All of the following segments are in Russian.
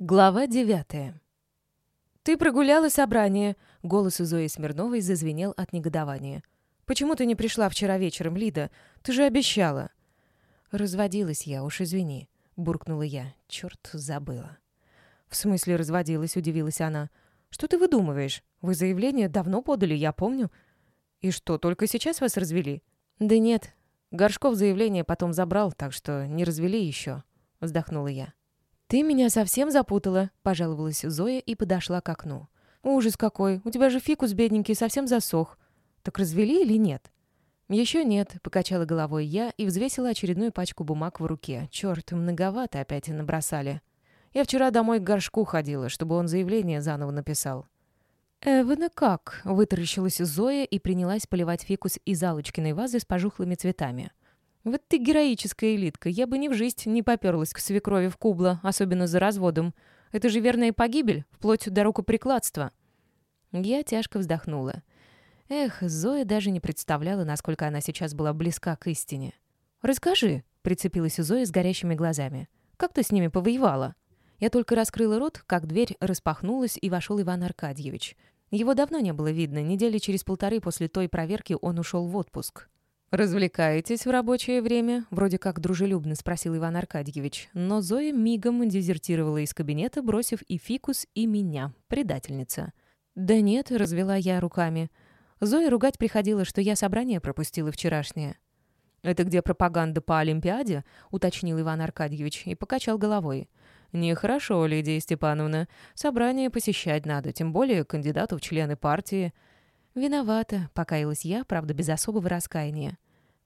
Глава девятая. «Ты прогуляла собрание», — голос у Зои Смирновой зазвенел от негодования. «Почему ты не пришла вчера вечером, Лида? Ты же обещала». «Разводилась я, уж извини», — буркнула я. Черт, забыла. «В смысле разводилась?» — удивилась она. «Что ты выдумываешь? Вы заявление давно подали, я помню». «И что, только сейчас вас развели?» «Да нет. Горшков заявление потом забрал, так что не развели еще», — вздохнула я. «Ты меня совсем запутала», — пожаловалась Зоя и подошла к окну. «Ужас какой! У тебя же фикус бедненький совсем засох. Так развели или нет?» «Еще нет», — покачала головой я и взвесила очередную пачку бумаг в руке. Черт, многовато опять набросали. Я вчера домой к горшку ходила, чтобы он заявление заново написал. «Эвана как?» — вытаращилась Зоя и принялась поливать фикус из алочкиной вазы с пожухлыми цветами. Вот ты героическая элитка. Я бы ни в жизнь не поперлась к свекрови в Кубло, особенно за разводом. Это же верная погибель, вплоть до рукоприкладства. Я тяжко вздохнула. Эх, Зоя даже не представляла, насколько она сейчас была близка к истине. «Расскажи», — прицепилась Зоя с горящими глазами. «Как ты с ними повоевала?» Я только раскрыла рот, как дверь распахнулась, и вошел Иван Аркадьевич. Его давно не было видно, недели через полторы после той проверки он ушел в отпуск. «Развлекаетесь в рабочее время?» — вроде как дружелюбно спросил Иван Аркадьевич. Но Зоя мигом дезертировала из кабинета, бросив и фикус, и меня, предательница. «Да нет», — развела я руками. Зоя ругать приходила, что я собрание пропустила вчерашнее. «Это где пропаганда по Олимпиаде?» — уточнил Иван Аркадьевич и покачал головой. «Нехорошо, Лидия Степановна. Собрание посещать надо, тем более кандидату в члены партии». «Виновата», — покаялась я, правда, без особого раскаяния.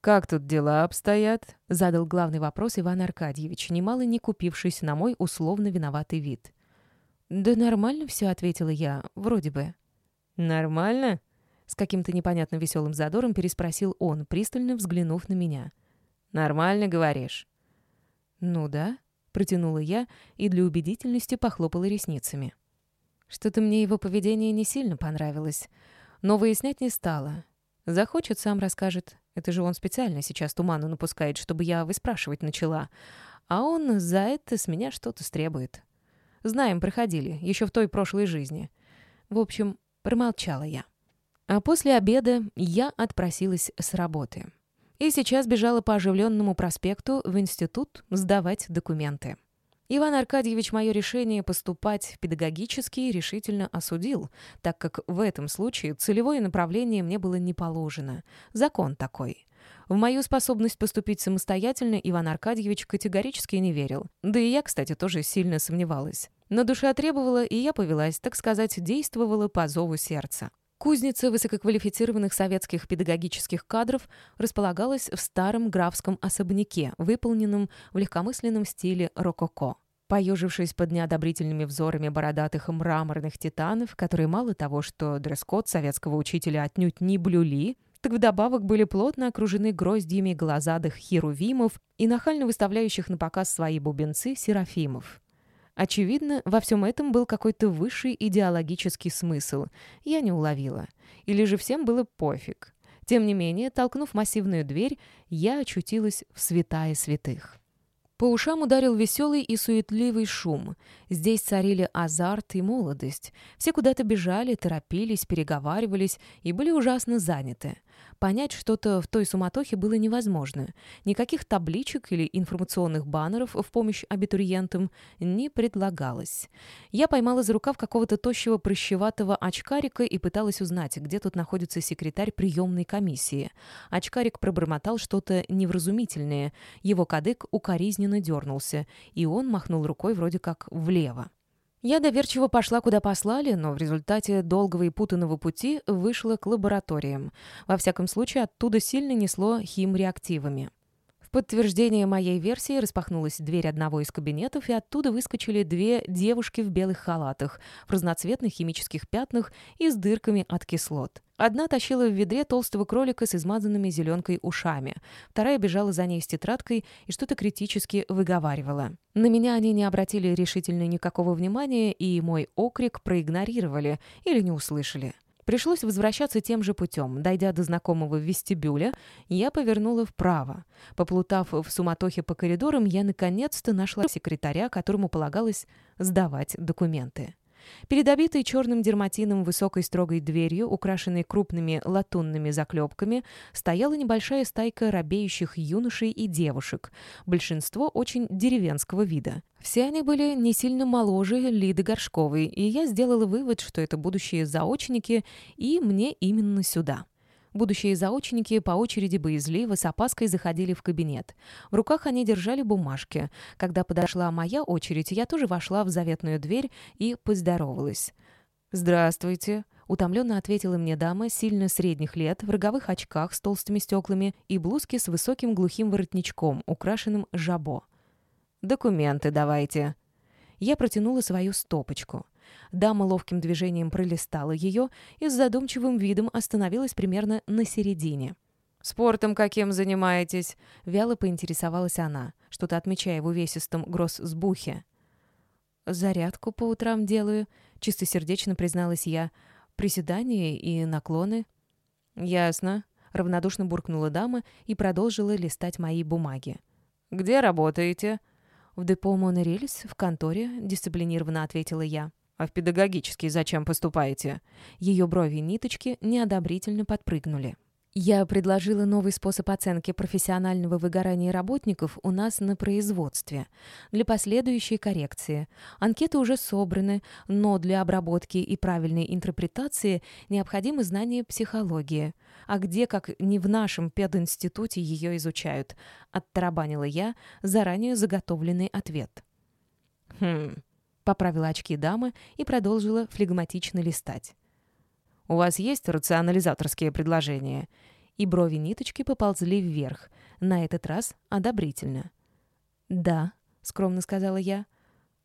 «Как тут дела обстоят?» — задал главный вопрос Иван Аркадьевич, немало не купившись на мой условно виноватый вид. «Да нормально все», — ответила я, вроде бы. «Нормально?» — с каким-то непонятно веселым задором переспросил он, пристально взглянув на меня. «Нормально, говоришь?» «Ну да», — протянула я и для убедительности похлопала ресницами. Что-то мне его поведение не сильно понравилось но выяснять не стала. Захочет, сам расскажет. Это же он специально сейчас туману напускает, чтобы я выспрашивать начала. А он за это с меня что-то стребует. Знаем, проходили, еще в той прошлой жизни. В общем, промолчала я. А после обеда я отпросилась с работы. И сейчас бежала по оживленному проспекту в институт сдавать документы. Иван Аркадьевич мое решение поступать в педагогический решительно осудил, так как в этом случае целевое направление мне было не положено. Закон такой. В мою способность поступить самостоятельно Иван Аркадьевич категорически не верил. Да и я, кстати, тоже сильно сомневалась. Но душа требовала, и я повелась, так сказать, действовала по зову сердца. Кузница высококвалифицированных советских педагогических кадров располагалась в старом графском особняке, выполненном в легкомысленном стиле рококо. Поежившись под неодобрительными взорами бородатых мраморных титанов, которые мало того, что дресс-код советского учителя отнюдь не блюли, так вдобавок были плотно окружены гроздьями глазадых херувимов и нахально выставляющих на показ свои бубенцы серафимов. Очевидно, во всем этом был какой-то высший идеологический смысл. Я не уловила. Или же всем было пофиг. Тем не менее, толкнув массивную дверь, я очутилась в святая святых. По ушам ударил веселый и суетливый шум. Здесь царили азарт и молодость. Все куда-то бежали, торопились, переговаривались и были ужасно заняты. Понять что-то в той суматохе было невозможно. Никаких табличек или информационных баннеров в помощь абитуриентам не предлагалось. Я поймала за рукав какого-то тощего прыщеватого очкарика и пыталась узнать, где тут находится секретарь приемной комиссии. Очкарик пробормотал что-то невразумительное. Его кадык укоризненно дернулся, и он махнул рукой вроде как влево. Я доверчиво пошла, куда послали, но в результате долгого и путанного пути вышла к лабораториям. Во всяком случае, оттуда сильно несло химреактивами. В подтверждение моей версии распахнулась дверь одного из кабинетов, и оттуда выскочили две девушки в белых халатах, в разноцветных химических пятнах и с дырками от кислот. Одна тащила в ведре толстого кролика с измазанными зеленкой ушами. Вторая бежала за ней с тетрадкой и что-то критически выговаривала. На меня они не обратили решительно никакого внимания, и мой окрик проигнорировали или не услышали. Пришлось возвращаться тем же путем. Дойдя до знакомого вестибюля, я повернула вправо. Поплутав в суматохе по коридорам, я наконец-то нашла секретаря, которому полагалось сдавать документы. Перед обитой черным дерматином высокой строгой дверью, украшенной крупными латунными заклепками, стояла небольшая стайка робеющих юношей и девушек, большинство очень деревенского вида. Все они были не сильно моложе Лиды Горшковой, и я сделала вывод, что это будущие заочники, и мне именно сюда. Будущие заочники по очереди боязливо с опаской заходили в кабинет. В руках они держали бумажки. Когда подошла моя очередь, я тоже вошла в заветную дверь и поздоровалась. «Здравствуйте», — утомленно ответила мне дама сильно средних лет, в роговых очках с толстыми стеклами и блузке с высоким глухим воротничком, украшенным жабо. «Документы давайте». Я протянула свою стопочку. Дама ловким движением пролистала ее и с задумчивым видом остановилась примерно на середине. «Спортом каким занимаетесь?» — вяло поинтересовалась она, что-то отмечая в увесистом гроссбухе. «Зарядку по утрам делаю», — чистосердечно призналась я. «Приседания и наклоны». «Ясно», — равнодушно буркнула дама и продолжила листать мои бумаги. «Где работаете?» «В депо «Монорельс», в конторе», — дисциплинированно ответила я. «А в педагогический зачем поступаете?» Ее брови-ниточки неодобрительно подпрыгнули. Я предложила новый способ оценки профессионального выгорания работников у нас на производстве. Для последующей коррекции. Анкеты уже собраны, но для обработки и правильной интерпретации необходимы знания психологии. А где, как не в нашем пединституте, ее изучают? Оттарабанила я заранее заготовленный ответ. «Хм, Поправила очки дамы и продолжила флегматично листать. «У вас есть рационализаторские предложения?» И брови ниточки поползли вверх, на этот раз одобрительно. «Да», — скромно сказала я.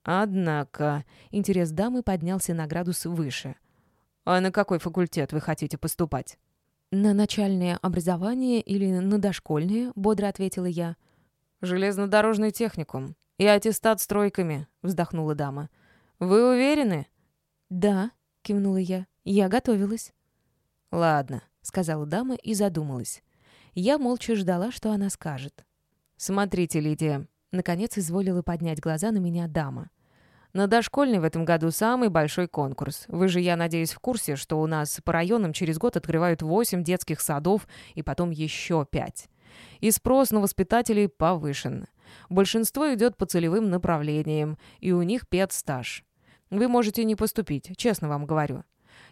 «Однако...» — интерес дамы поднялся на градус выше. «А на какой факультет вы хотите поступать?» «На начальное образование или на дошкольное?» — бодро ответила я. «Железнодорожный техникум», «И аттестат с тройками», — вздохнула дама. «Вы уверены?» «Да», — кивнула я. «Я готовилась». «Ладно», — сказала дама и задумалась. Я молча ждала, что она скажет. «Смотрите, Лидия», — наконец изволила поднять глаза на меня дама. «На дошкольный в этом году самый большой конкурс. Вы же, я надеюсь, в курсе, что у нас по районам через год открывают восемь детских садов и потом еще пять. И спрос на воспитателей повышен. Большинство идет по целевым направлениям, и у них педстаж. Вы можете не поступить, честно вам говорю.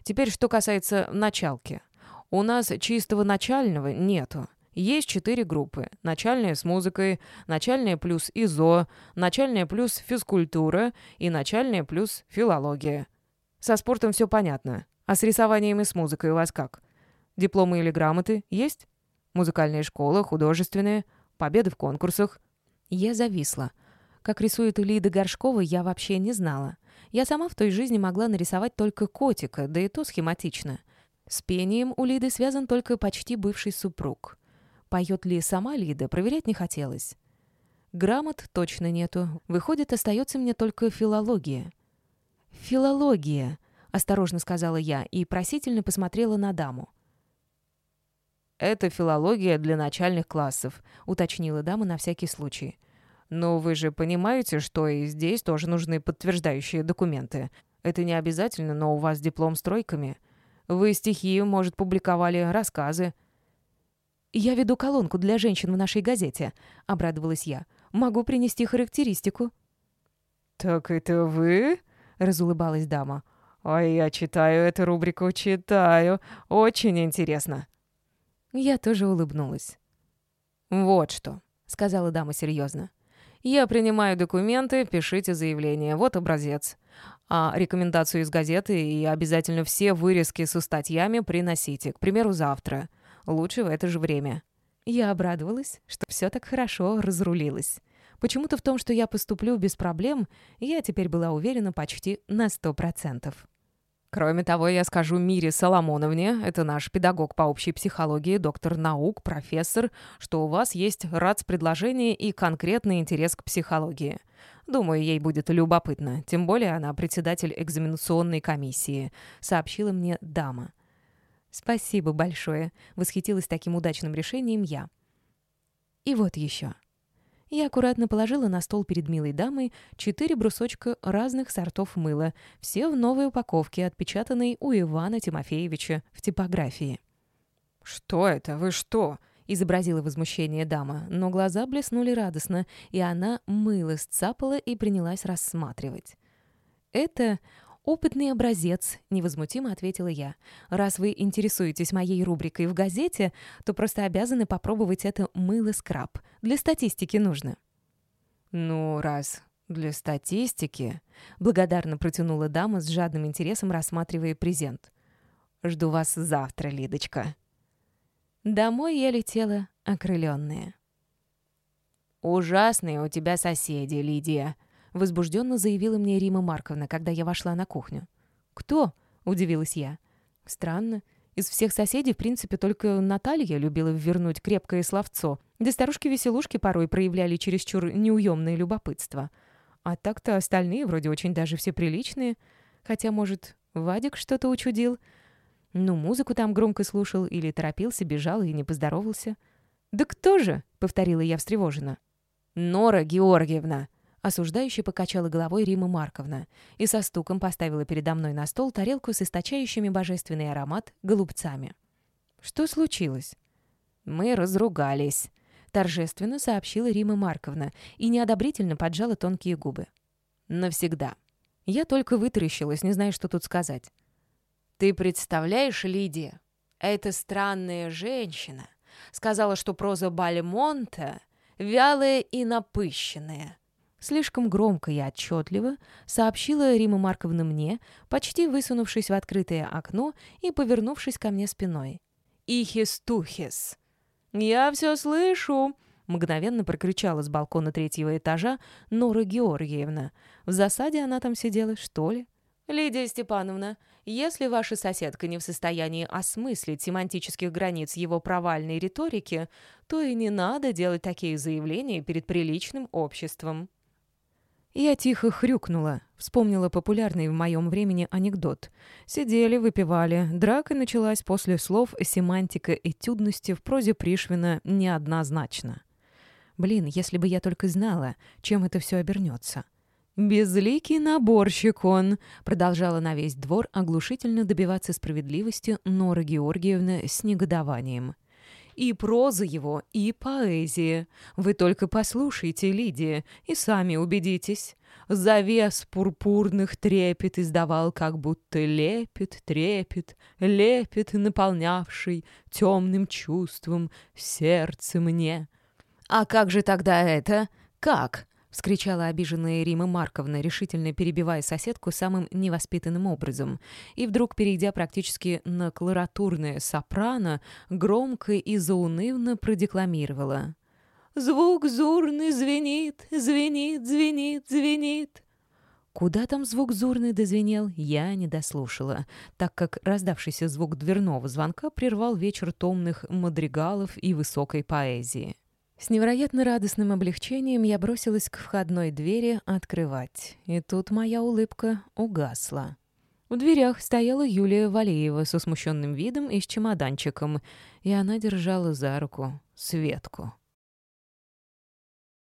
Теперь, что касается началки. У нас чистого начального нету. Есть четыре группы. Начальная с музыкой, начальная плюс ИЗО, начальная плюс физкультура и начальная плюс филология. Со спортом все понятно. А с рисованием и с музыкой у вас как? Дипломы или грамоты есть? Музыкальная школа, художественные, победы в конкурсах, я зависла. Как рисует Лида Горшкова, я вообще не знала. Я сама в той жизни могла нарисовать только котика, да и то схематично. С пением у Лиды связан только почти бывший супруг. Поет ли сама Лида, проверять не хотелось. Грамот точно нету. Выходит, остается мне только филология. «Филология», — осторожно сказала я и просительно посмотрела на даму. «Это филология для начальных классов», — уточнила дама на всякий случай. Но вы же понимаете, что и здесь тоже нужны подтверждающие документы. Это не обязательно, но у вас диплом с тройками. Вы стихи, может, публиковали, рассказы. «Я веду колонку для женщин в нашей газете», — обрадовалась я. «Могу принести характеристику». «Так это вы?» — разулыбалась дама. «А я читаю эту рубрику, читаю. Очень интересно». Я тоже улыбнулась. «Вот что», — сказала дама серьезно. Я принимаю документы, пишите заявление. Вот образец. А рекомендацию из газеты и обязательно все вырезки со статьями приносите. К примеру, завтра. Лучше в это же время. Я обрадовалась, что все так хорошо разрулилось. Почему-то в том, что я поступлю без проблем, я теперь была уверена почти на сто процентов. Кроме того, я скажу Мире Соломоновне, это наш педагог по общей психологии, доктор наук, профессор, что у вас есть РАЦ-предложение и конкретный интерес к психологии. Думаю, ей будет любопытно, тем более она председатель экзаменационной комиссии», — сообщила мне дама. «Спасибо большое», — восхитилась таким удачным решением я. «И вот еще». Я аккуратно положила на стол перед милой дамой четыре брусочка разных сортов мыла, все в новой упаковке, отпечатанной у Ивана Тимофеевича в типографии. «Что это? Вы что?» — изобразила возмущение дама, но глаза блеснули радостно, и она мыло сцапала и принялась рассматривать. «Это опытный образец», — невозмутимо ответила я. «Раз вы интересуетесь моей рубрикой в газете, то просто обязаны попробовать это мыло-скраб. Для статистики нужно». «Ну, раз для статистики...» — благодарно протянула дама с жадным интересом, рассматривая презент. «Жду вас завтра, Лидочка». Домой я летела окрыленная. «Ужасные у тебя соседи, Лидия», — возбужденно заявила мне Рима Марковна, когда я вошла на кухню. «Кто?» — удивилась я. «Странно. Из всех соседей, в принципе, только Наталья любила вернуть крепкое словцо, да старушки-веселушки порой проявляли чересчур неуемное любопытство. А так-то остальные вроде очень даже все приличные. Хотя, может, Вадик что-то учудил?» Ну, музыку там громко слушал или торопился, бежал и не поздоровался. «Да кто же?» — повторила я встревоженно. «Нора Георгиевна!» Осуждающе покачала головой Рима Марковна и со стуком поставила передо мной на стол тарелку с источающими божественный аромат голубцами. «Что случилось?» «Мы разругались», — торжественно сообщила Рима Марковна и неодобрительно поджала тонкие губы. «Навсегда». Я только вытаращилась, не зная, что тут сказать. Ты представляешь, Лидия, эта странная женщина сказала, что проза Бальмонта вялая и напыщенная. Слишком громко и отчетливо сообщила Рима Марковна мне, почти высунувшись в открытое окно и повернувшись ко мне спиной. «Ихис-тухис!» «Я все слышу!» — мгновенно прокричала с балкона третьего этажа Нора Георгиевна. В засаде она там сидела, что ли? «Лидия Степановна, если ваша соседка не в состоянии осмыслить семантических границ его провальной риторики, то и не надо делать такие заявления перед приличным обществом». Я тихо хрюкнула, вспомнила популярный в моем времени анекдот. Сидели, выпивали, драка началась после слов «семантика этюдности» в прозе Пришвина неоднозначно. Блин, если бы я только знала, чем это все обернется. «Безликий наборщик он», — продолжала на весь двор оглушительно добиваться справедливости Нора Георгиевна с негодованием. «И проза его, и поэзия. Вы только послушайте, Лидия, и сами убедитесь. Завес пурпурных трепет издавал, как будто лепет, трепет, лепет, наполнявший темным чувством сердце мне». «А как же тогда это? Как?» — вскричала обиженная Рима Марковна, решительно перебивая соседку самым невоспитанным образом, и вдруг, перейдя практически на колоратурное сопрано, громко и заунывно продекламировала. «Звук зурный звенит, звенит, звенит, звенит». Куда там звук зурный дозвенел, я не дослушала, так как раздавшийся звук дверного звонка прервал вечер томных мадригалов и высокой поэзии. С невероятно радостным облегчением я бросилась к входной двери открывать. И тут моя улыбка угасла. В дверях стояла Юлия Валеева со смущенным видом и с чемоданчиком, и она держала за руку Светку.